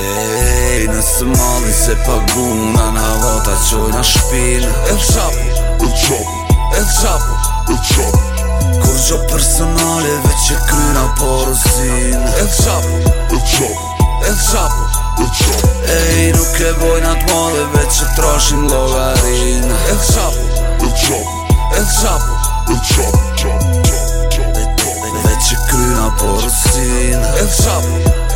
Ej, nësë mëllin se pagun Në në avota qoj në shpil E të qapë, e të qapë E të qapë, e të Kur që personale veç e kryna porosin E të qapë, e të qapë E të qapë, e të qapë Ej, nuk e vojna të mëllin veç e trashin logarin E të qapë, e të qapë E të qapë, e të qapë Veç e kryna porosin E të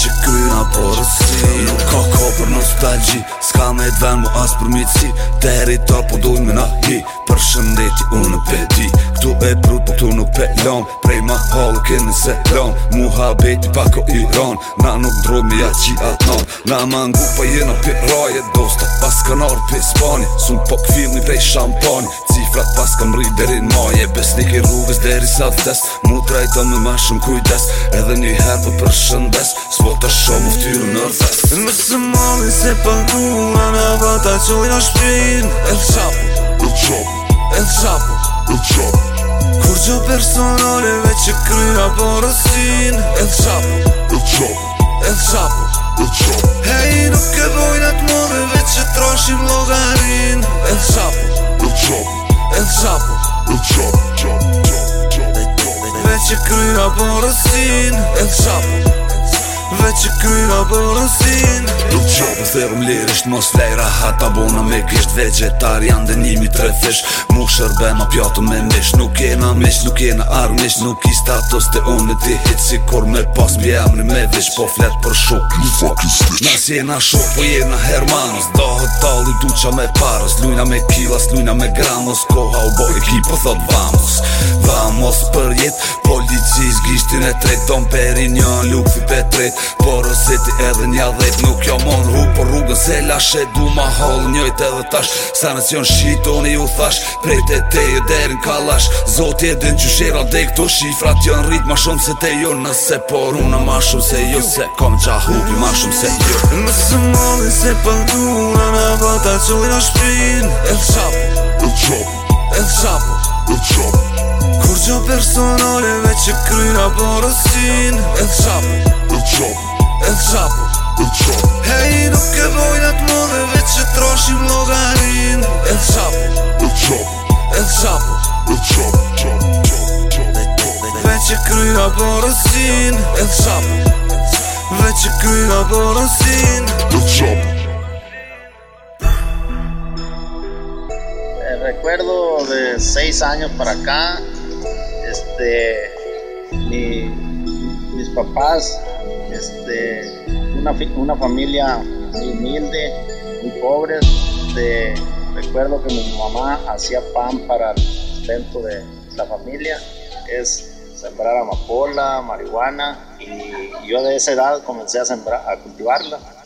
që kryna porësi Nuk ka ka për nostalgji Ska me dven mu asë për mitësi Teritor po dujnë me na hi Për shëndeti unë pedi Këtu e prut po këtu nuk pe lom Prej ma halë kënë se lom Mu habeti pako i ron Na nuk drojnë me ja qi atë non Na mangu pa jena pe raje Dosta pas kanar pe spani Sun po këfil një prej shampani cifrat pas kam rrit deri në maje Besnik i rrugës deri sa vdes Mu trajton me ma shumë kujdes Edhe një herë për po për shëndes S'po të shumë u në rëzës Më së mali se pëndua në vata që lëjo shpin El Qapo El Qapo El Qapo El Qapo Kur gjo personore veq e po rësin El Qapo El Qapo Pecie kryja po rosin Jak żaba Veq kjo aborosin Nuk qopë therëm lirisht mos lejra Hata bona me kisht vegetar janë denimi tre fish Mu shërbe ma pjatu me mish Nuk jena mish, nuk jena armish Nuk i status të unë ti hit Si kur me pas mbi emri me vish Po flet për shuk Në fucking stitch Nas jena shok, po jena hermanos Do tali duqa me paros Lujna me kilas, lujna me granos Koha u bo ekipë thot vamos Vamos mos për jet Policis gishtin e tret Ton peri një në lukfi pe Por o ti edhe një dhejt Nuk jo mon rru për rrugën se lashe Du ma hall njojt edhe tash Sa nësion shiton një u thash Prej të te jo derin kalash Zoti e dyn që shera dhe këto shifrat Jon rrit ma shumë se te jo nëse Por unë ma shumë se jo se Kom qa hupi ma shumë se jo Më së mëllin se pëndu Në në vata qëllin o jo shpin El qapin Faccio personale vece krujna porosin E qapo, e qapo, e qapo, e qapo Hej, nuk e vojnat mode veç e troshim logarin E qapo, e qapo, e qapo, e qapo Veç e krujna porosin E qapo, veç e krujna porosin E qapo eh, recuerdo de seis años para acá de mis papás, este, una, una familia muy humilde, muy pobre. Este, recuerdo que mi mamá hacía pan para el sustento de la familia, es sembrar amapola, marihuana, y yo de esa edad comencé a cultivarla